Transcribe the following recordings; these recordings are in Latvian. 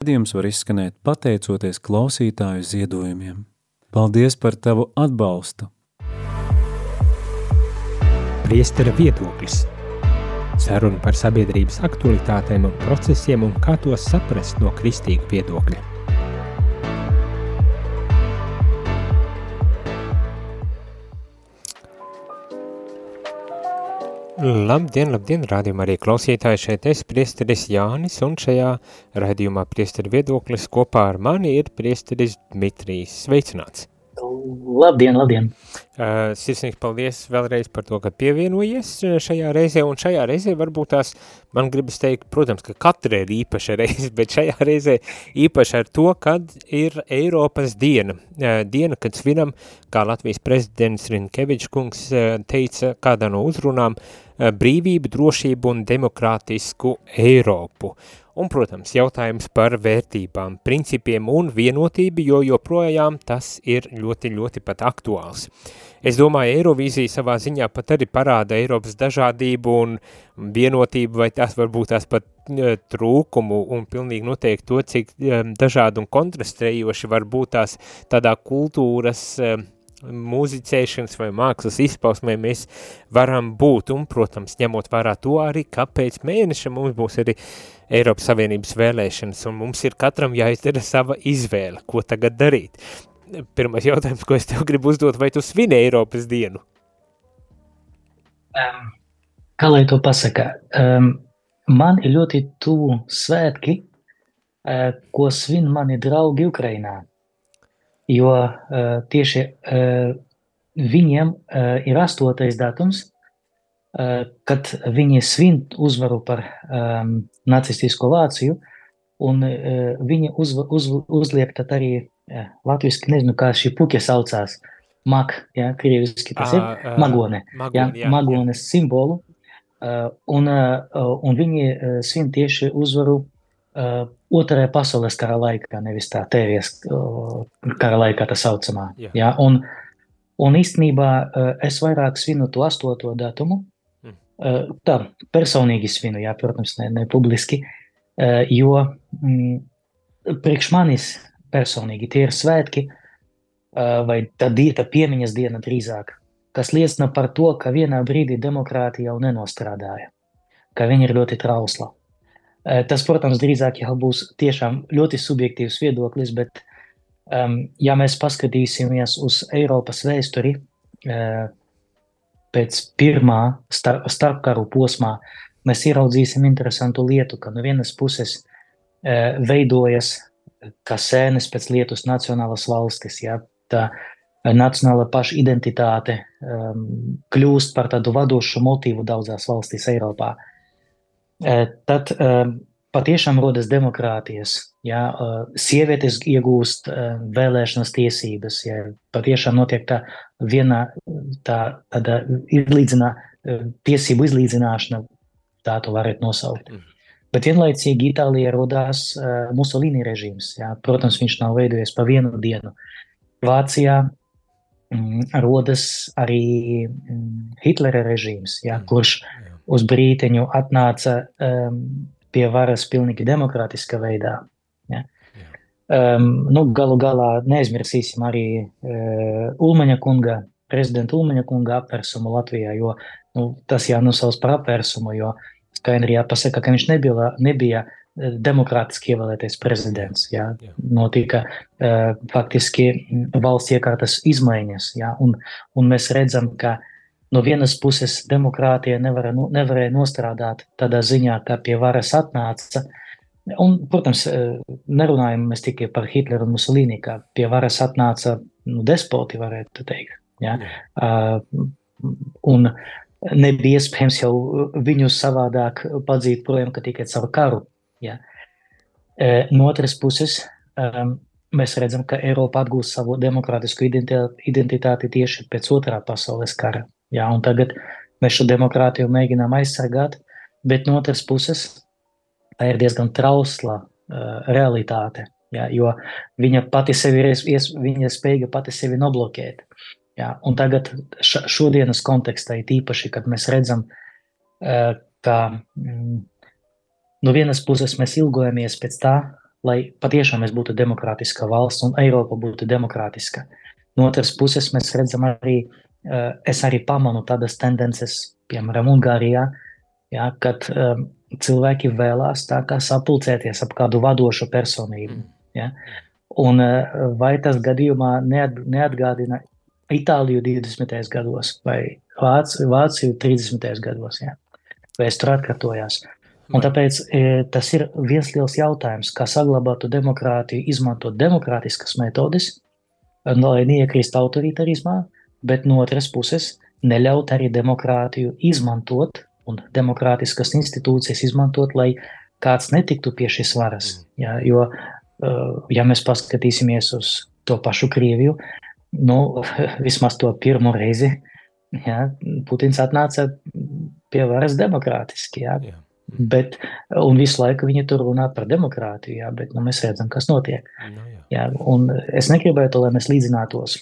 Radījums var izskanēt pateicoties klausītāju ziedojumiem. Paldies par tavu atbalstu! Priestera viedoklis Saruna par sabiedrības aktualitātēm un procesiem un kā tos saprast no kristīga viedokļa. Labdien, labdien, rādījumā arī klausītāji šeit es, priesteris Jānis, un šajā raidījumā priesteri viedoklis kopā ar mani ir priesteris Dmitrijs. Sveicināts! Labdien, labdien! Uh, sirsnīgs paldies vēlreiz par to, ka pievienojies šajā reizē, un šajā reizē varbūt tās, man gribas teikt, protams, ka katra ir īpaša reize, bet šajā reizē īpaša ar to, kad ir Eiropas diena. Uh, diena, kad svinam, kā Latvijas prezidents Rinkevičs kungs uh, teica kādā no uzrunām, brīvību, drošību un demokrātisku Eiropu. Un, protams, jautājums par vērtībām, principiem un vienotību, jo joprojām tas ir ļoti, ļoti pat aktuāls. Es domāju, Eirovīzija savā ziņā pat arī parāda Eiropas dažādību un vienotību, vai tās varbūt tās pat trūkumu un pilnīgi noteikti to, cik dažādi un kontrastējoši var būt tās tādā kultūras mūzicēšanas vai mākslas izpausmē mēs varam būt, un, protams, ņemot vērā to arī, kāpēc mēneša mums būs arī Eiropas Savienības vēlēšanas, un mums ir katram jāizdara sava izvēle, ko tagad darīt pirmais jautājums, ko es tev gribu uzdot, vai tu svini Eiropas dienu? Um, kā lai to pasaka? Um, man ir ļoti tuvu svētki, uh, ko svin mani draugi Ukrainā. Jo uh, tieši uh, viņiem uh, ir astotais datums, uh, kad viņi svin uzvaru par um, nacistisko Vāciju, un uh, viņi uz, uz, uzliek tad arī jā, latviski nezinu, kā šī puķa saucās. Mak, jā, krieviski tas ir, uh, magone, magone, jā, jā, magones jā. simbolu. Uh, un, uh, un viņi uh, svin tieši uzvaru uh, otrajā pasaules kara laikā, nevis tā tēries uh, kara laikā tā saucamā. Jā. Jā, un, un īstenībā uh, es vairāk svinu to astoto datumu, mm. uh, tā personīgi svinu, jā, protams, ne, ne publiski, uh, jo mm, priekš manis personīgi. Tie ir svētki, vai tā dieta, piemiņas diena drīzāk, kas liecina par to, ka vienā brīdī demokrātija jau nenostrādāja, ka viņa ir ļoti trausla. Tas, protams, drīzāk jau būs tiešām ļoti subjektīvs viedoklis, bet, um, ja mēs paskatīsimies uz Eiropas vēsturi, uh, pēc pirmā star starpkaru posmā, mēs ieraudzīsim interesantu lietu, ka no vienas puses uh, veidojas kā sēnes pēc Lietuvas nacionālas valstis. Ja, tā nacionāla pašidentitāte um, kļūst par tādu vadošu motīvu daudzās valstīs Eiropā. E, tad um, patiešām rodas demokrātijas. Ja, uh, sievietes iegūst vēlēšanas tiesības, ja patiešām notiek tā viena tā, tāda izlīdzinā, tiesību izlīdzināšana, tā to varētu nosaukt. Mm. Bet vienlaicīgi Itālijā radās uh, Musolīni režīms. Jā. Protams, viņš nav veidojies pa vienu dienu. Vācijā mm, rodas arī mm, Hitlera režīms, jā, mm. Uz brīteņu atnāca um, pie varas pilnīgi demokrātiskā veidā. Jā. Um, nu, galu galā neaizmirsīsim arī uh, Ulmaņa kunga, prezidenta Ulmaņa kunga apvērsumu Latvijā, jo nu, tas jānosauc par apvērsumu, jo uh, skaidri jāpasaka, ka viņš nebija, nebija e, demokrātiski ievēlētais prezidents. Jā. Jā. Notika uh, faktiski valsts iekārtas izmaiņas, jā, un, un mēs redzam, ka no vienas puses demokrātija nevar, nu, nevarēja nostrādāt tādā ziņā, ka pie varas atnāca. Un, protams, e, nerunājam mēs tikai par Hitleru un Musolīni, kā pie varas atnāca nu, despoti, varētu teikt. Ja? Uh, un nebija iespējams jau viņus savādāk padzīt projām, ka tikai caur karu. Ja. E, no otras puses, um, mēs redzam, ka Eiropa atgūst savu demokrātisku identitāti tieši pēc otrā pasaules kara. Ja, un tagad mēs šo demokrātiju mēģinām aizsargāt, bet no otras puses tā ir diezgan trausla uh, realitāte, ja, jo viņa pati sevi ir, viņa spēja pati sevi nobloķēt. Jā, un tagad šodienas kontekstā ir īpaši, kad mēs redzam, ka mm, no vienas puses mēs ilgojamies pēc tā, lai patiešām mēs būtu demokrātiska valsts un Eiropa būtu demokrātiska. No otras puses, mēs redzam arī, es arī pamanu tādas tendences, piemēram, Ungārijā, ja, kad um, cilvēki vēlās tā kā sapulcēties ap kādu vadošu personību. Mm. Ja. Un vai tas gadījumā neatgādina Itāliju 20. gados vai Vāciju, Vāciju 30. gados? Ja? Vēsture atkārtojās. Un tāpēc e, tas ir viens liels jautājums, kā saglabāt demokrātiju, izmantot demokrātiskas metodes, lai neiekrist autoritarismā, bet no otras puses neļaut arī demokrātiju izmantot un demokrātiskas institūcijas izmantot, lai kāds netiktu pie šīs varas. Mm. Ja, jo, e, ja mēs paskatīsimies uz to pašu Krieviju, nu, vismaz to pirmo reizi, ja, Putins atnāca pie varas demokrātiski. Ja. Jā. Bet, un visu laiku viņi tur runā par demokrātiju, jā, bet nu, mēs redzam, kas notiek. Nu, jā. Jā, un es negribētu, lai mēs līdzinātos.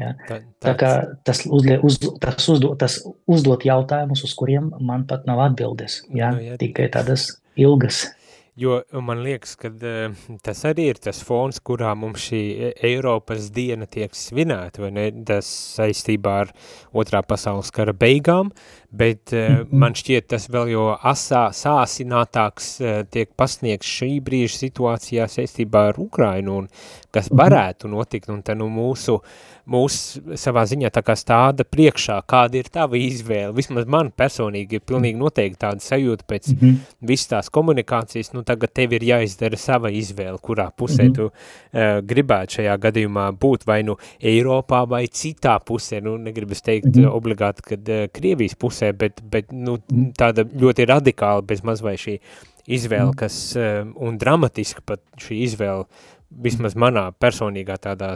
Jā. Tā, tā kā tas, uzlie, uz, tas, uzdot, tas uzdot jautājumus, uz kuriem man pat nav atbildes. Jā, nu, jā. Tikai tādas ilgas. Jo man liekas, ka uh, tas arī ir tas fons, kurā mums šī e, Eiropas diena tiek svinēta, vai ne, tas saistībā ar otrā pasaules kara beigām, bet uh, man šķiet tas vēl jo asā, sāsinātāks uh, tiek pasniegts šī brīža situācijā saistībā ar Ukrainu, un kas varētu notikt, un tad nu mūsu uh, mūs savā ziņā tā kā stāda priekšā, kāda ir tava izvēle. Vismaz man personīgi ir pilnīgi noteikti tāda sajūta pēc mm -hmm. visas tās komunikācijas, nu tagad tev ir jāizdara sava izvēle, kurā pusē mm -hmm. tu uh, gribētu šajā gadījumā būt vai nu Eiropā vai citā pusē, nu negribas teikt mm -hmm. obligāti, kad uh, Krievijas pusē, bet, bet nu, tāda ļoti radikāla bez maz vai šī izvēle, kas, uh, un dramatiski pat šī izvēle vismaz manā personīgā tādā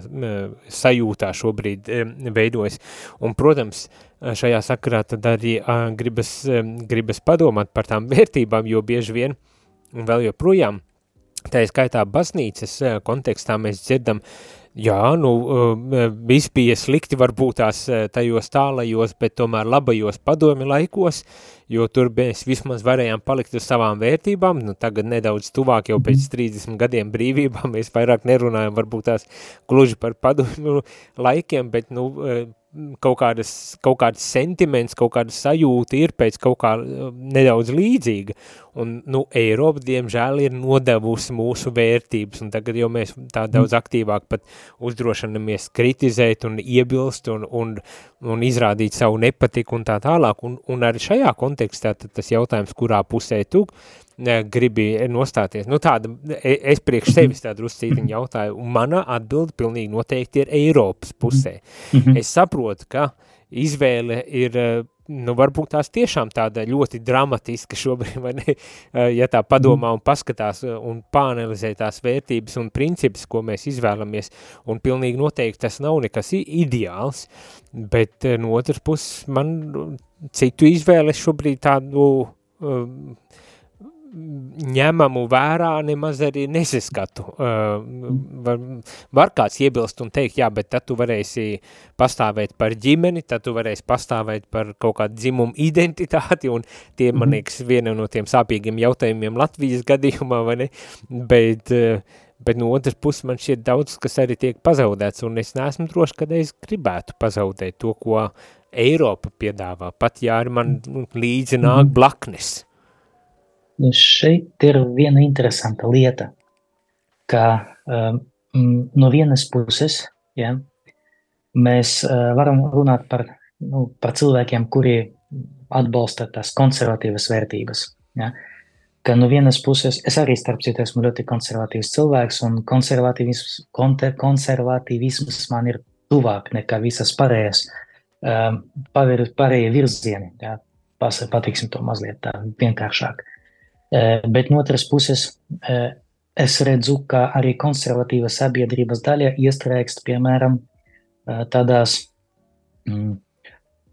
sajūtā šobrīd veidojas. Un, protams, šajā sakarā tad arī gribas, gribas padomāt par tām vērtībām, jo bieži vien, un vēl joprojām, tā skaitā baznīcas kontekstā mēs dzirdam, jā, nu, viss bija slikti varbūt tās tajos tālajos, bet tomēr labajos padomi laikos, jo tur mēs vismaz varējām palikt uz savām vērtībām, nu tagad nedaudz tuvāk jau pēc 30 gadiem brīvībā, mēs vairāk nerunājam varbūt tās gluži par padomu laikiem, bet nu kaut kādas, kaut kāds sentiments, kaut kāda sajūta ir pēc kaut kā nedaudz līdzīga, un, nu, Eiropa, diemžēl, ir nodevusi mūsu vērtības, un tagad jau mēs tā daudz aktīvāk pat uzdrošinamies kritizēt un iebilst un, un, un izrādīt savu nepatiku un tā tālāk, un, un arī šajā kontekstā tas jautājums, kurā pusē tu gribi nostāties. Nu tāda, e, es priekš sevis tādu druscītiņu jautāju, un mana atbilde pilnīgi noteikti ir Eiropas pusē. Mhm. Es saprotu, ka izvēle ir nu, varbūt tās tiešām tāda ļoti dramatiska šobrīd, vai ne, ja tā padomā un paskatās un pāanalizē tās vērtības un principus, ko mēs izvēlamies, un pilnīgi noteikti tas nav nekas ideāls, bet no otras puses man citu izvēles šobrīd tādu um, ņemamu vērā nemaz arī nesaskatu. Uh, var, var kāds iebilst un teikt, jā, bet tad tu varēsi pastāvēt par ģimeni, tad tu varēsi pastāvēt par kaut kādu dzimumu identitāti, un tie, man mhm. liekas, viena no tiem sāpīgiem jautājumiem Latvijas gadījumā, vai ne, bet, uh, bet no otras puses man šķiet daudz, kas arī tiek pazaudēts, un es neesmu droši, kad es gribētu pazaudēt to, ko Eiropa piedāvā, pat ja arī man līdzi nāk mhm. Blaknes. Šeit ir viena interesanta lieta, ka um, no vienas puses ja, mēs uh, varam runāt par, nu, par cilvēkiem, kuri atbalsta tās konservatīvas vērtības. Ja. Ka no vienas puses, es arī starp citu esmu ļoti konservatīvs cilvēks, un konservatīvisms, konservatīvisms man ir tuvāk nekā visas pārējās um, pārējie virzieni. Ja. Patiksim to mazliet tā vienkāršāk. Uh, Bet no otras puses, es redzu, ka arī konservatīva sabiedrības daļa iestrēgst, piemēram, tādās mm,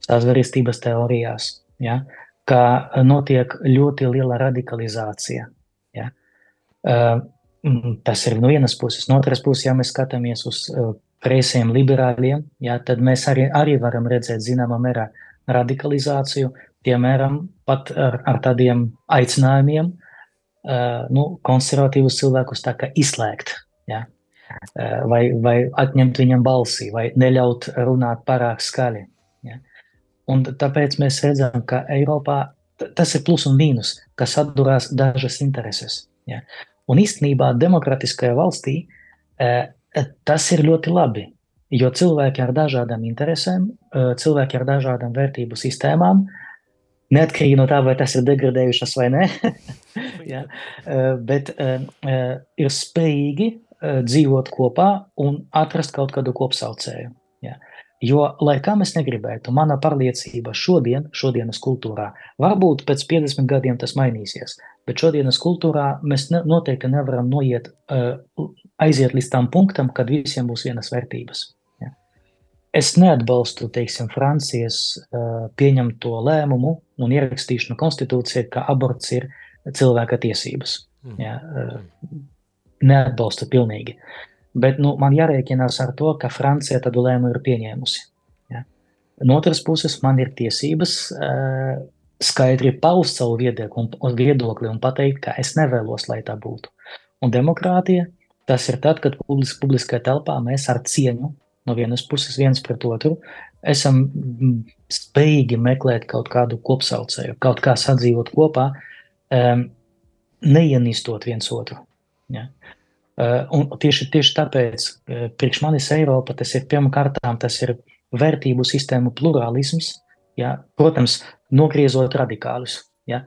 sazvērestības teorijās, ja, ka notiek ļoti liela radikalizācija. Ja. Tas ir no vienas puses. No otras puses, ja mēs skatāmies uz kreisiem liberāļiem, ja, tad mēs arī, arī varam redzēt zināmā mērā radikalizāciju, piemēram, pat ar, ar tādiem aicinājumiem, uh, nu, konservatīvus cilvēkus tā kā izslēgt, ja? uh, vai, vai atņemt viņam balsī, vai neļaut runāt pārāk skaļi. Ja? Un tāpēc mēs redzam, ka Eiropā tas ir plus un mīnus, kas atdurās dažas intereses. Ja? Un īstenībā demokratiskajā valstī uh, tas ir ļoti labi, jo cilvēki ar dažādām interesēm, cilvēki ar dažādām vērtību sistēmām uh, Neatkarīgi no tā, vai tas ir degradējušas vai nē, ja, bet ir spējīgi dzīvot kopā un atrast kaut kādu kopsaucēju. Ja. Jo, lai kā mēs negribētu, mana pārliecība šodien, šodienas kultūrā, varbūt pēc 50 gadiem tas mainīsies, bet šodienas kultūrā mēs ne, noteikti nevaram noiet, aiziet līdz tam punktam, kad visiem būs vienas vērtības. Es neatbalstu, teiksim, Francijas uh, pieņemto lēmumu un ierakstīšanu konstitūcijā, ka aborts ir cilvēka tiesības. Mm. Ja, uh, neatbalstu pilnīgi. Bet nu, man jārēķinās ar to, ka Francija tādu lēmumu ir pieņēmusi. Ja. No otras puses, man ir tiesības uh, skaidri paust savu viedokli un pateikt, ka es nevēlos, lai tā būtu. Un demokrātija tas ir tad, kad publis, publiskajā telpā mēs ar cieņu no vienas puses viens pret otru, esam spējīgi meklēt kaut kādu kopsaucēju, kaut kā sadzīvot kopā, um, neienīstot viens otru. Ja? Uh, un tieši, tieši tāpēc uh, priekš manis Eiropa tas ir pirmkārtām, tas ir vērtību sistēmu plurālisms, ja? protams, nogriezot radikālus. Ja?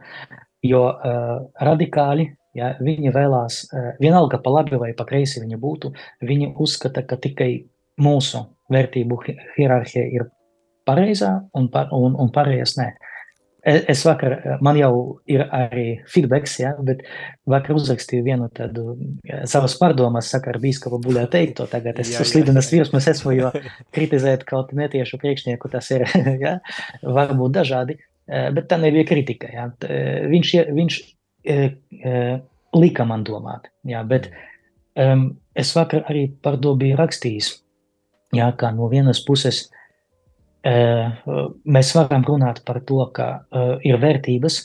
Jo uh, radikāli, ja, viņi vēlās, uh, vienalga pa labi vai pa kreisi viņi būtu, viņi uzskata, ka tikai mūsu vērtību hierarhija ir pareizā un, par, un, un pārējais nē. E, es vakar, man jau ir arī feedbacks, ja, bet vakar uzrakstīju vienu tādu savas pārdomas sakar bīskapa buļā teikto, tagad es esmu slidenas virsmas esmu, jo kritizēt kaut netiešu priekšnieku tas ir, ja, varbūt dažādi, e, bet tā nebija kritika, ja. Viņš, viņš lika man domāt, ja, bet um, es vakar arī par to biju rakstījis, Jā, kā no vienas puses mēs varam runāt par to, ka ir vērtības,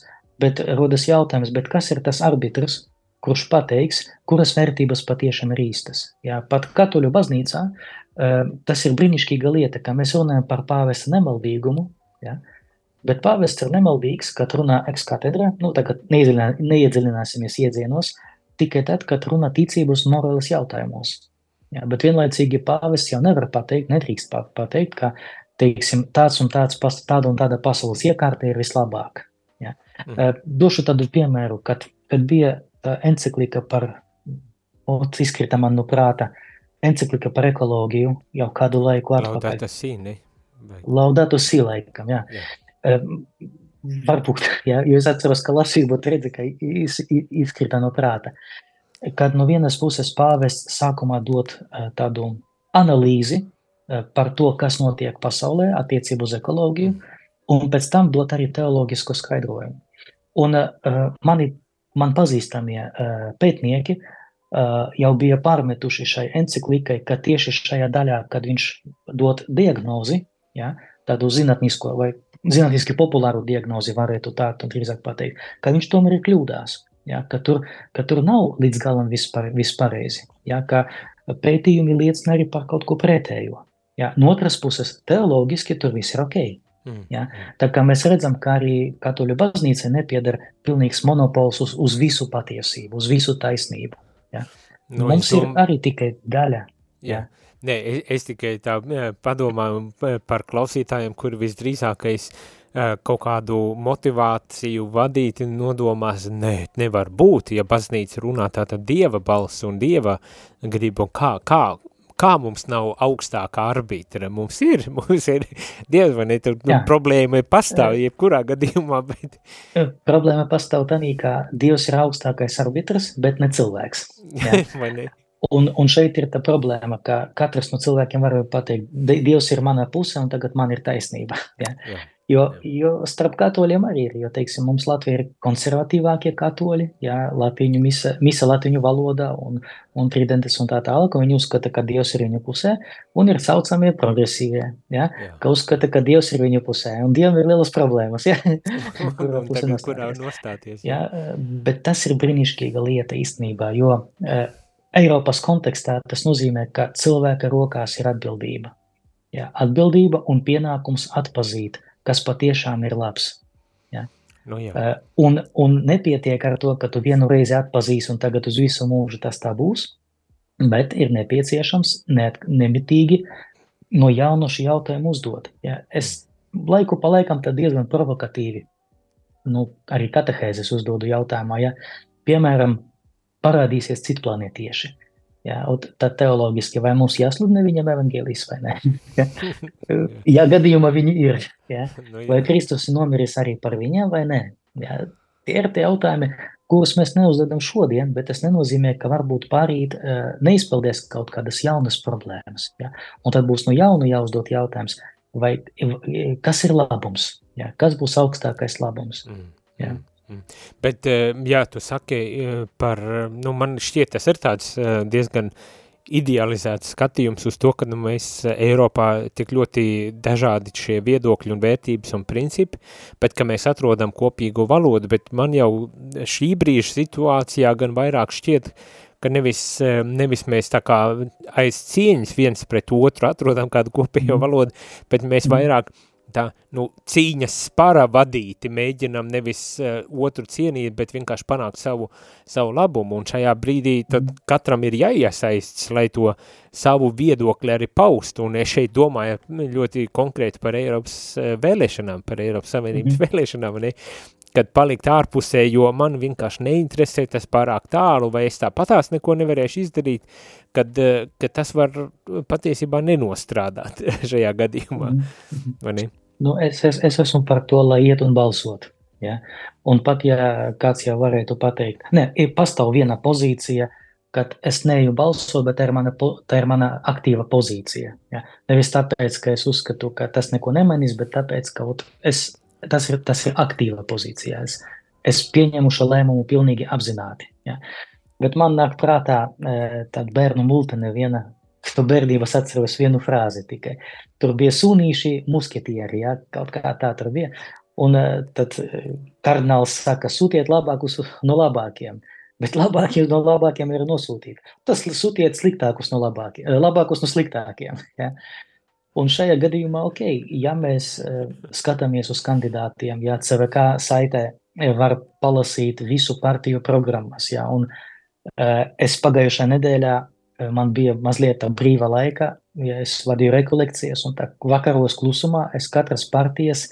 bet rodas jautājums, bet kas ir tas arbitrs, kurš pateiks, kuras vērtības patiešām ir īstas. Jā, pat katoļu baznīcā tas ir brīnišķīga lieta, ka mēs runājam par pāvesta nemaldīgumu, jā, bet pāvests ir nemaldīgs, kad runā ekskatedrā, nu tagad neiedziļināsimies iedzienos, tikai tad, kad runā ticības morāles jautājumos. Jā, bet vienlaicīgi pāvests jau nevar pateikt, nedrīkst pateikt, ka teiksim, tāds un tāds, tāda un tāda pasaules iekārta ir vislabāka. Jā. Mm. Došu tādu piemēru, kad, kad bija encyklika par, izkrita man no prāta, encyklika par ekoloģiju jau kādu laiku atpakaļ. Laudato si, ne? Vai... Laudato si laikam, jā. jā. Um, varbūt, jā, jo es atceros, ka lasīju, bet redzi, ka iz, iz, izkrita no prāta. Uh, kad no vienas puses pāvests sākumā dod eh, tādu analīzi eh, par to, kas notiek pasaulē attiecību uz ekoloģiju, un pēc tam dot arī teoloģisku skaidrojumu. Un uh, mani, man pazīstamie pētnieki jau bija pārmetuši šai enciklikai, ka tieši šajā daļā, kad viņš dod diagnozi, ja, tādu zinātnisko vai zinātniski populāru diagnozi varētu tā drīzāk pateikt, ka viņš tomēr ir kļūdās. Ja, ka, tur, ka tur nav līdz galam vispār, vispārreizi. Ja, ka pētījumi liecina arī par kaut ko pretējo. Ja, no otras puses, teoloģiski tur viss ir ok. Mm. Ja, tā kā mēs redzam, ka arī katoļu baznīca nepieder pilnīgs monopols uz, uz visu patiesību, uz visu taisnību. Ja. Nu, Mums dom... ir arī tikai daļa. Ja. Ja. Nē, es, es tikai tā padomāju par klausītājiem, kur visdrīzākais uh, kaut kādu motivāciju vadīti nodomās, nē, nevar būt, ja baznīca runā tātad dieva balss un dieva gribu, kā, kā, kā mums nav augstākā arbitra, mums ir, mums ir dievs, vai ne, tur nu, problēma pastāv jebkurā gadījumā, bet... Problēma pastāv tanī, ka dievs ir augstākais arbitrs, bet ne cilvēks. Vai ne? Un, un šeit ir tā problēma, ka katrs no cilvēkiem var pateikt, Dievs ir manā pusē, un tagad man ir taisnība. Ja? Jā. Jo, jo starp katoļiem arī ir, jo, teiksim, mums Latvija ir konservatīvākie katoļi, jā, latiņu misa, misa latiņu valodā un, un tridentes un tā tālāk, viņi uzskata, ka Dievs ir viņu pusē, un ir saucamie progresīvie, jā, jā. ka uzskata, ka Dievs ir viņu pusē, un Dievam ir lielas problēmas, jā, kurā pusē nostāties. Kurā nostāties jā. jā, bet tas ir brīnišķīga lieta īstenībā, jo uh, Eiropas kontekstā tas nozīmē, ka cilvēka rokās ir atbildība. Jā, atbildība un pienākums atpazīt – kas patiešām ir labs. Ja? Nu, jā. uh, un, un nepietiek ar to, ka tu vienu reizi atpazīsi un tagad uz visu mūžu tas tā būs, bet ir nepieciešams ne, nemitīgi no jauna šī jautājumu uzdot. Ja? Es laiku pa laikam diezgan provokatīvi, nu, arī katehēzes uzdodu jautājumā, ja, piemēram, parādīsies citplanētieši. Jā, tad teoloģiski vai mums jāsludina viņam evaņģēlijs vai nē? ja gadījumā viņi ir, jā? Nu, vai Kristus ir nomiris arī par viņiem vai nē? Jā, tie ir tie jautājumi, kurus mēs neuzdodam šodien, bet tas nenozīmē, ka varbūt pārīt neizpildies kaut kādas jaunas problēmas. Jā? Un tad būs no jauna jāuzdot jautājums, vai, kas ir labums? Jā? Kas būs augstākais labums? Mm. Jā? Mm. Mm. Bet, eh, jā, tu saki eh, par, nu, man šķiet, tas ir tāds eh, diezgan idealizēts skatījums uz to, ka nu, mēs Eiropā tik ļoti dažādi šie viedokļi un vērtības un principi, bet ka mēs atrodam kopīgu valodu, bet man jau šī brīža situācijā gan vairāk šķiet, ka nevis, nevis mēs tā kā aiz cieņas viens pret otru atrodam kādu kopējo mm. valodu, bet mēs mm. vairāk uh, tā, nu, cīņas spara vadīti, mēģinam nevis uh, otru cienīt, bet vienkārši panākt savu, savu labumu, un šajā brīdī tad katram ir jāiesaists, lai to savu viedokli arī paust, un es šeit domāju ļoti konkrēti par Eiropas uh, vēlēšanām, par Eiropas Savienības mm -hmm. vēlēšanām, ne? kad palikt ārpusē, jo man vienkārši neinteresē tas pārāk tālu, vai es tāpatās neko nevarēšu izdarīt, kad, uh, kad tas var patiesībā nenostrādāt šajā gadījumā, mm -hmm. vai ne? Nu, es, es, es esmu par to, lai iet un balsot. Ja? Un pat ja kāds jau varētu pateikt, ne, ir pastāv viena pozīcija, kad es neju balsot, bet tā ir mana, tā ir mana aktīva pozīcija. Ja? Nevis tāpēc, ka es uzskatu, ka tas neko nemainīs, bet tāpēc, ka es, tas, ir, tas ir aktīva pozīcija. Es, es pieņemu šo lēmumu pilnīgi apzināti. Ja? Bet man nāk prātā e, tāda bērnu multene viena to bērnības atceros vienu frāzi tikai. Tur bija sunīši musketieri, ja, kaut kā tā tur bija. Un tad kardināls saka, sūtiet labākus no labākiem. Bet labākie no labākiem ir nosūtīti. Tas sūtiet sliktākus no labākiem, labākus no sliktākiem. Ja. Un šajā gadījumā, ok, ja mēs skatāmies uz kandidātiem, ja CVK saitē var palasīt visu partiju programmas, ja, un es pagājušā nedēļā man bija mazliet brīva laika, ja es vadīju rekolekcijas, un tā vakaros klusumā es katras partijas,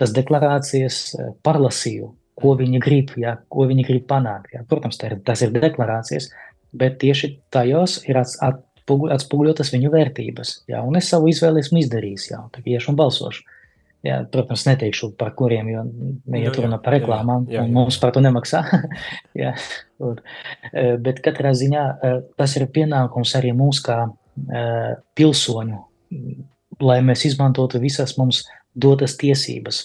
tas deklarācijas parlasīju, ko viņi grib, ja, ko viņi grib panākt. Ja. Protams, ir, tas ir deklarācijas, bet tieši tajos ir atspoguļotas viņu vērtības. Ja, un es savu izvēli esmu izdarījis, ja, tā iešu un balsošu. Jā, protams, neteikšu par kuriem, jo neiet runa par reklāmām, jā, jā, jā. un mums par to nemaksā. jā, un, bet katrā ziņā tas ir pienākums arī mums kā pilsoņu, lai mēs izmantotu visas mums dotas tiesības,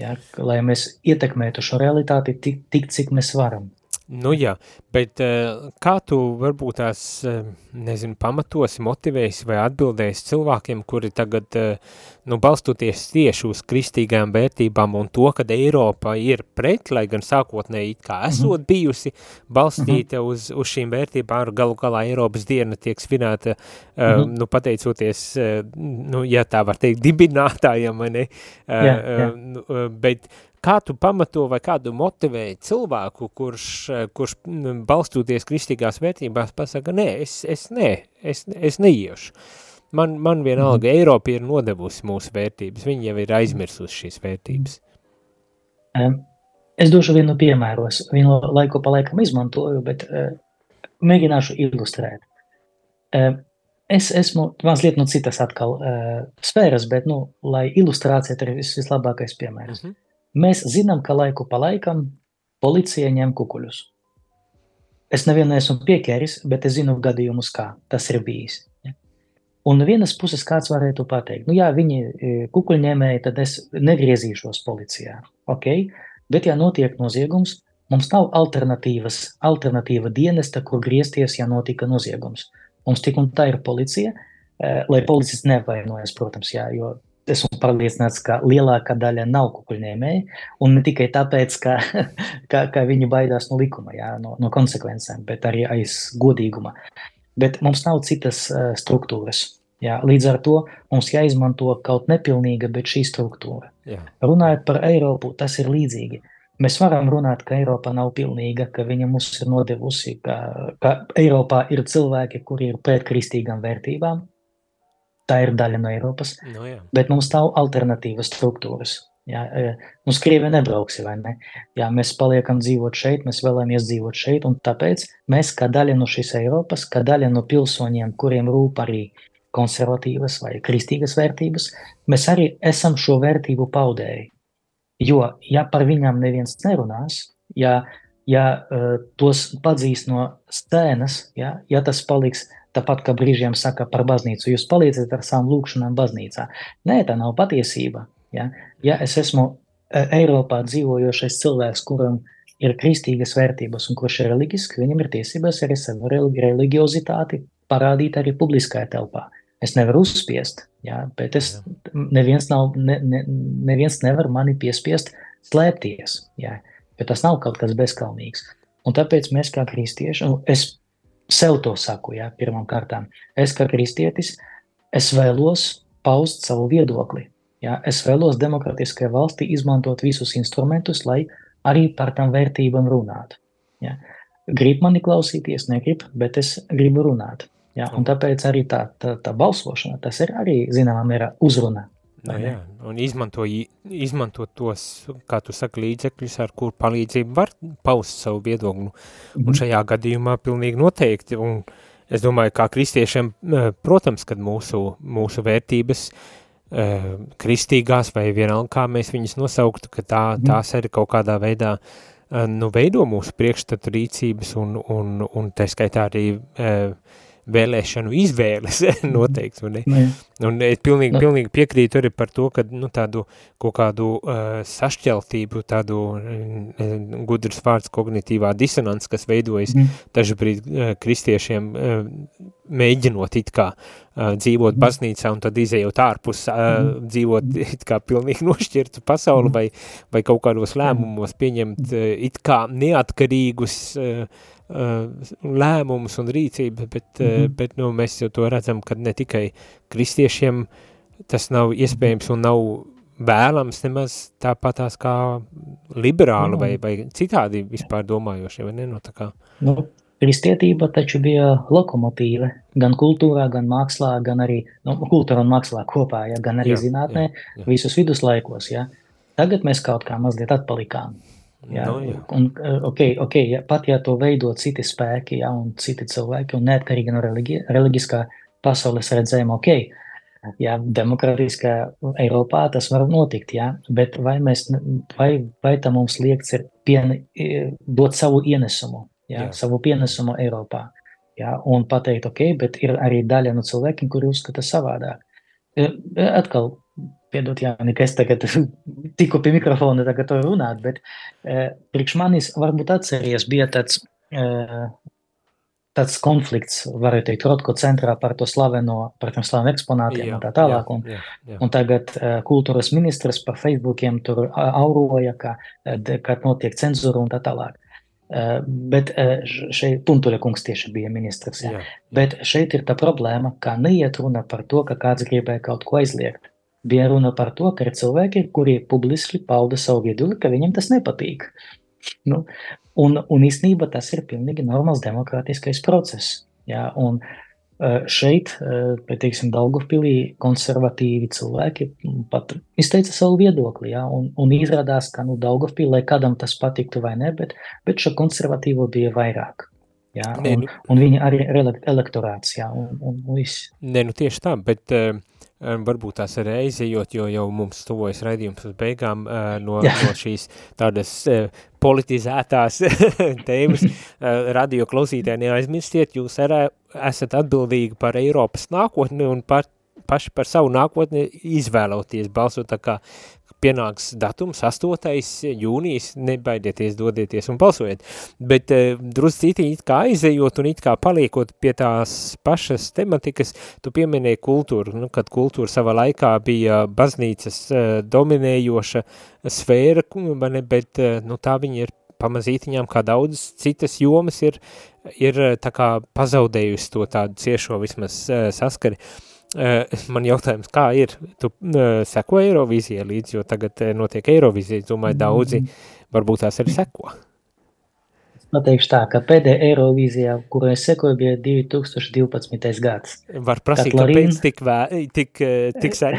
jā, lai mēs ietekmētu šo realitāti tik, tik cik mēs varam. Nu jā, bet uh, kā tu varbūt tās, uh, nezinu, pamatosi, motivēsi vai atbildēsi cilvēkiem, kuri tagad, uh, nu, balstoties tieši uz kristīgām vērtībām un to, kad Eiropa ir pret, lai gan sākotnēji it kā mhm. esot bijusi balstīta mm -hmm. uz, uz šīm vērtībām, ar galu galā Eiropas diena tiek svinēta, mm -hmm. nu, pateicoties, nu, ja tā var teikt, dibinātājiem, vai ne? Yeah, yeah. Uh, bet kā tu pamato vai kādu motivēji cilvēku, kurš, kurš balstoties kristīgās vērtībās pasaka, nē, es, es, nē, es, es neiešu. Man, man vienalga, mm. Eiropa ir nodevusi mūsu vērtības, viņi jau ir aizmirsusi šīs vērtības. Es došu vienu piemēros, vienu laiku pa laikam izmantoju, bet uh, mēģināšu ilustrēt. Es esmu mazliet no citas atkal sfēras, bet, nu, lai ilustrācija ir vis, vislabākais piemērs. Mm -hmm. Mēs zinām, ka laiku pa laikam policija ņem kukuļus. Es nevienu esmu pieķēris, bet es zinu gadījumus, kā tas ir bijis. Ja? Un no vienas puses kāds varētu pateikt, nu jā, viņi kukuļņēmēji, tad es negriezīšos policijā, ok? Bet ja notiek noziegums, mums nav alternatīvas, alternatīva dienesta, kur griezties, ja notika noziegums. Mums tik un tā ir policija, lai policists nevainojas, protams, jā, jo esmu pārliecināts, ka lielākā daļa nav kukuļņēmēji, un ne tikai tāpēc, ka, ka, ka viņi baidās no likuma, jā, no, no konsekvencēm, bet arī aiz godīguma. Bet mums nav citas uh, struktūras. Jā, līdz ar to mums jāizmanto kaut nepilnīga, bet šī struktūra. Jā. Runājot par Eiropu, tas ir līdzīgi. Mēs varam runāt, ka Eiropa nav pilnīga, ka viņa mums ir nodevusi, ka, ka Eiropā ir cilvēki, kuri ir pret kristīgām vērtībām, tā ir daļa no Eiropas, no, jā. bet mums nav alternatīvas struktūras. Jā, mums Krievija nebrauks, vai ne? Jā, mēs paliekam dzīvot šeit, mēs vēlamies dzīvot šeit, un tāpēc mēs, kā daļa no šīs Eiropas, kā daļa no pilsoņiem, kuriem rūp arī konservatīvas vai kristīgas vērtības, mēs arī esam šo vērtību paudēji. Jo, ja par viņām neviens nerunās, ja, ja uh, tos padzīs no scēnas, ja, ja tas paliks uh, Tāpat kā brīžiem saka par baznīcu, jūs palīdzat ar savām lūkšanām baznīcā. Nē, tā nav patiesība. Ja, ja es esmu e, Eiropā dzīvojošais cilvēks, kuram ir kristīgas vērtības un kurš ir reliģisks, viņam ir tiesības arī savu religiozitāti parādīt arī publiskajā telpā. Es nevaru uzspiest, ja, bet es, neviens, nav, ne, ne, neviens nevar mani piespiest slēpties. Ja, jo tas nav kaut kas bezkalnīgs. Un tāpēc mēs kā kristieši, es sev to saku, jā, pirmām kārtām. Es kā kristietis, es vēlos paust savu viedokli. Jā, es vēlos demokratiskajā valstī izmantot visus instrumentus, lai arī par tām vērtībām runātu. Jā. Grib mani klausīties, negrib, bet es gribu runāt. Jā, un tāpēc arī tā, tā, tā balsošana, tas ir arī, zināmā mērā, uzruna Nu, jā, un izmanto, izmanto tos, kā tu saki, līdzekļus, ar kur palīdzību var paust savu viedokli. Un mhm. šajā gadījumā pilnīgi noteikti. Un es domāju, kā kristiešiem, protams, kad mūsu, mūsu vērtības eh, kristīgās vai vienalga, kā mēs viņas nosauktu, ka tā, -hmm. tās arī kaut kādā veidā eh, nu, veido mūsu priekšstatu rīcības un, un, un tā skaitā arī uh, vēlēšanu izvēles noteikts, un, ne? un es pilnīgi, nu. pilnīgi piekrītu arī par to, ka nu, tādu kaut kādu uh, sašķeltību, tādu uh, gudrs vārds kognitīvā disonants, kas veidojas mm. dažabrīd uh, kristiešiem uh, mēģinot it kā uh, dzīvot mm. baznīcā un tad izējot ārpus, uh, mm. dzīvot it kā pilnīgi nošķirtu pasauli mm. vai, vai kaut kādos lēmumos pieņemt uh, it kā neatkarīgus uh, lēmumus un rīcību, bet, mm -hmm. bet nu, mēs jau to redzam, ka ne tikai kristiešiem tas nav iespējams un nav vēlams nemaz tāpatās kā liberāli vai, vai citādi vispār domājošie, vai ne? No tā kā. Nu, kristietība taču bija lokomotīve gan kultūrā, gan mākslā, gan arī, nu, kultūra un mākslā kopā, ja, gan arī jā, zinātnē, jā, jā. visus viduslaikos, ja. Tagad mēs kaut kā mazliet atpalikām. Jā, no, jā. Un, okay, okay, ja, pat ja to veido citi spēki ja, un citi cilvēki, un neatkarīgi no religi, reliģiskā pasaules redzējuma, ok, ja, demokrātiskā Eiropā tas var notikt, ja, bet vai, mēs, vai, vai tam mums liekts ir pien, dot savu ienesumu, ja, jā. savu pienesumu Eiropā, ja, un pateikt, ok, bet ir arī daļa no cilvēkiem, kuri uzskata savādāk. Atkal Piedod, Jāni, ka es tagad tiku pie mikrofona tagad to runāt, bet uh, priekš manis varbūt atceries, bija tāds, uh, tāds konflikts, varētu teikt, Rotko centrā par to slaveno, par tiem slavenu eksponātiem jā, un tā tālāk. Un, jā, jā. un tagad uh, kultūras ministrs pa Facebookiem tur auroja, ka, ka notiek cenzūra un tā tālāk. Uh, bet uh, šeit Puntuļa kungs tieši bija ministrs. Jā. Jā. Bet šeit ir tā problēma, ka neiet runa par to, ka kāds gribēja kaut ko aizliegt bija runa par to, ka ir cilvēki, kuri publiski pauda savu viedokli, ka viņiem tas nepatīk. Nu, un, un īstenībā tas ir pilnīgi normāls demokrātiskais process. Jā, un e, šeit, e, teiksim, Daugavpilī konservatīvi cilvēki pat izteica savu viedokli, jā, un, un izrādās, ka, nu, Daugavpilī, kādam tas patiktu vai ne, bet, bet šo konservatīvo bija vairāk. Jā, un, Nē, nu, un viņi arī ir elektorāts, jā, un, un viss. Nē, nu tieši tā, bet uh, varbūt tās reizējot, jo jau mums tuvojas raidījums uz beigām no, no šīs tādas politizētās tēmas. Radio klausītāji neaizmirstiet, jūs arī esat atbildīgi par Eiropas nākotni un par paši par savu nākotni izvēloties balsot, tā kā pienāks datums 8. jūnijas, nebaidieties, dodieties un balsojiet. Bet uh, drusku citi it kā aizejot un it kā paliekot pie tās pašas tematikas, tu pieminēji kultūru, nu, kad kultūra savā laikā bija baznīcas uh, dominējoša sfēra, bet uh, nu, tā viņa ir pamazītiņām, kā daudz citas jomas ir, ir tā kā pazaudējusi to tādu ciešo vismaz saskari. Uh, man jautājums, kā ir? Tu uh, seko Eirovīzijai līdz, jo tagad uh, notiek Eirovīzija, domāju, daudzi varbūt tās arī seko. Pateikšu tā, ka pēdējā Eirovīzijā, kuru es sekoju, bija 2012. gads. Var prasīt, Katlorīna... kāpēc tik, vē, tik, tik sen?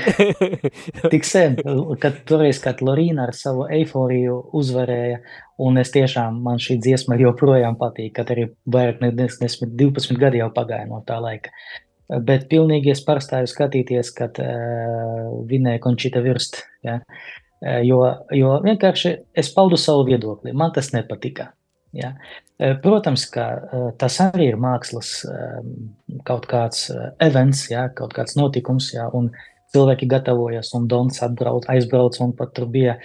tik sen, kad toreiz, kad Lorīna ar savu eiforiju uzvarēja, un es tiešām, man šī dziesma joprojām patīk, kad arī vairāk ne 10, 12 gadi jau pagāja no tā laika. Bet pilnīgi es pārstāju skatīties, kad uh, vinēja Končita Virst. Ja? Uh, jo, jo vienkārši es paudu savu viedokli. Man tas nepatika. Ja? Uh, protams, ka tas arī ir mākslas kaut kāds events, ja? kaut kāds notikums, ja? un cilvēki gatavojas, un Dons atbrauc, aizbrauc, un pat tur bija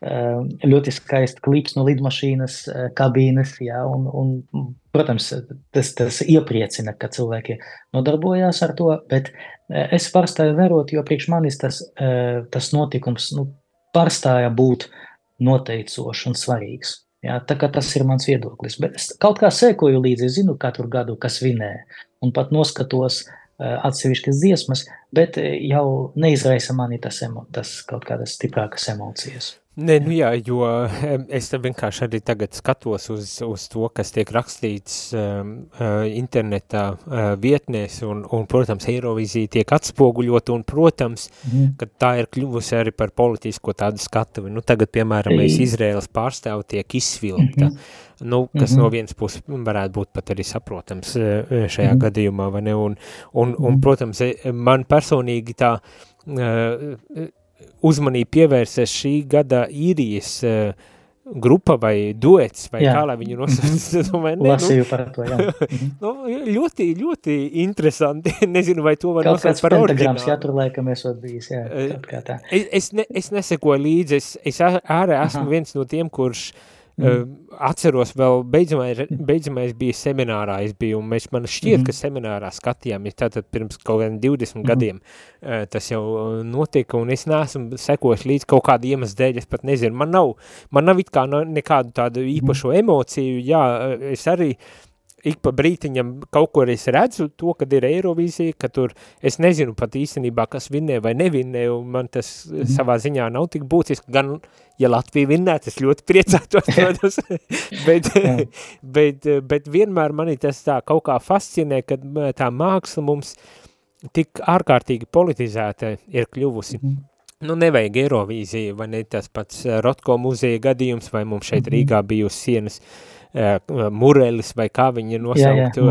ļoti skaists klips no lidmašīnas kabīnes. Ja, un, un, protams, tas, tas iepriecina, ka cilvēki nodarbojās ar to, bet es pārstāju vērot, jo priekš manis tas, tas notikums nu, pārstāja būt noteicošs un svarīgs. Ja, tā kā tas ir mans viedoklis, bet es kaut kā sekoju līdzi, zinu katru gadu, kas vinē, un pat noskatos atsevišķas dziesmas, bet jau neizraisa mani tas, emo, tas kaut kādas stiprākas emocijas. Nē, nu jā, jo es vienkārši arī tagad skatos uz, uz to, kas tiek rakstīts um, internetā uh, vietnēs, un, un, protams, Eirovizija tiek atspoguļot, un, protams, mm. ka tā ir kļuvusi arī par politisko tādu skatuvi. Nu, tagad, piemēram, mēs Izraēlas pārstāvu tiek izsvilpta, mm -hmm. nu, kas mm -hmm. no vienas puses varētu būt pat arī saprotams uh, šajā mm -hmm. gadījumā, vai ne, un, un, un, un, protams, man personīgi tā uh, uzmanību pievērsies šī gada īrijas uh, grupa vai duets, vai jā. kā lai viņu nosauc, domāju, ne, Lasīju nu, par to, jā. nu, ļoti, ļoti interesanti, nezinu, vai to var kaut nosaukt par oriģinālu. jā, tur laikam esot bijis, jā, kaut kā tā. Es, es, ne, es nesekoju līdzi, es, es ārē esmu Aha. viens no tiem, kurš uh, Mm. Atceros, vēl beidzamais, beidzamais bija seminārā, es biju, un mēs man šķiet, mm. ka seminārā skatījāmies tātad pirms kaut kādiem 20 mm. gadiem tas jau notika, un es neesmu sekos līdz kaut kādu iemeslu dēļ, es pat nezinu, man nav, man nav it kā nekādu tādu īpašo emociju, jā, es arī, uh, ik pa brītiņam kaut ko es redzu to, kad ir Eirovīzija, ka tur es nezinu pat īstenībā, kas vinnē vai nevinnē, un man tas mm. savā ziņā nav tik būtiski, gan, ja Latvija vinnētu, es ļoti priecātos, protams, bet, bet, bet vienmēr mani tas tā kaut kā fascinē, kad tā māksla mums tik ārkārtīgi politizēta ir kļuvusi. Mm. Nu, nevajag Eirovīzija, vai ne tas pats Rotko muzeja gadījums, vai mums šeit -hmm. Rīgā bija uz sienas uh, murelis vai kā viņi ir nosaukti,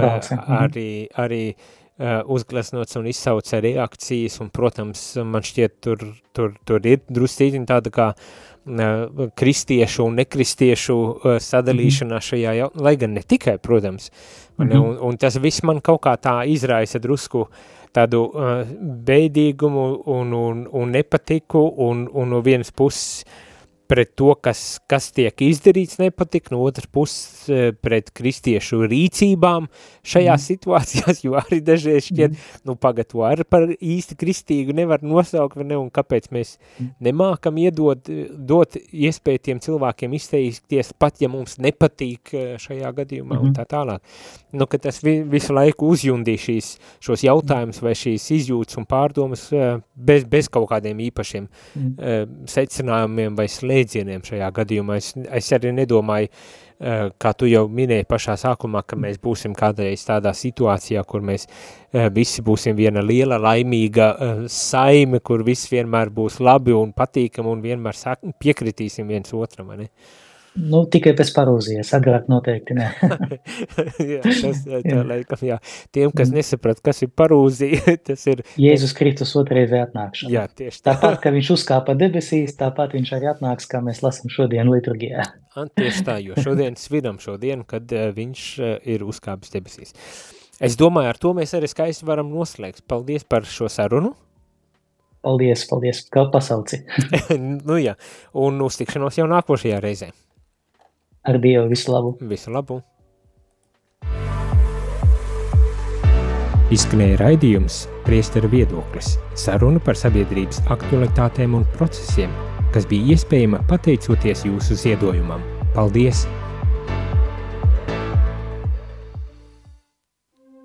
arī, arī uh, uzgleznots un izsauca reakcijas, un, protams, man šķiet, tur, tur, tur ir druscītiņ tāda kā uh, kristiešu un nekristiešu uh, sadalīšanā mm -hmm. šajā, jau, lai gan ne tikai, protams, mm -hmm. un, un tas viss man kaut kā tā izraisa drusku tādu uh, beidīgumu un, un, un nepatiku, un, un no vienas puses uh, pret to, kas, kas tiek izdarīts, nepatik, no otras puses eh, pret kristiešu rīcībām šajā mm. situācijās, jo arī dažreiz šķiet, mm. nu pagad, ar par īsti kristīgu nevar nosaukt, vai ne, un kāpēc mēs mm. nemākam iedot, dot iespēju tiem cilvēkiem izteikties, pat ja mums nepatīk eh, šajā gadījumā mm. un tā tālāk. Nu, ka tas vi, visu laiku uzjundīs šīs, šos jautājumus vai šīs izjūtas un pārdomas bez, bez kaut kādiem īpašiem mm. secinājumiem vai slēdumiem jēdzieniem šajā gadījumā. Es, es arī nedomāju, uh, kā tu jau minēji pašā sākumā, ka mēs būsim kādreiz tādā situācijā, kur mēs uh, visi būsim viena liela laimīga uh, saime, kur viss vienmēr būs labi un patīkam un vienmēr piekritīsim viens otram, ne? Nu, tikai pēc parūzijas, agrāk noteikti ne. jā, tas tā, laikam, jā. Tiem, kas nesaprat, kas ir parūzija, tas ir... Jēzus Kristus otrreizē atnākšana. Jā, tieši tā. Tāpat, ka viņš uzkāpa debesīs, tāpat viņš arī atnāks, kā mēs lasam šodien liturgijā. Un tieši tā, jo šodien svinam šo dienu, kad uh, viņš uh, ir uzkāpis debesīs. Es domāju, ar to mēs arī skaisti varam noslēgt. Paldies par šo sarunu. Paldies, paldies, ka pasauci. nu jā, un uz tikšanos jau nākošajā reizē. Ar Dievu visu labu. Visu labu. Izskanēja raidījums Priesteru viedoklis – saruna par sabiedrības aktualitātēm un procesiem, kas bija iespējama pateicoties jūsu ziedojumam. Paldies!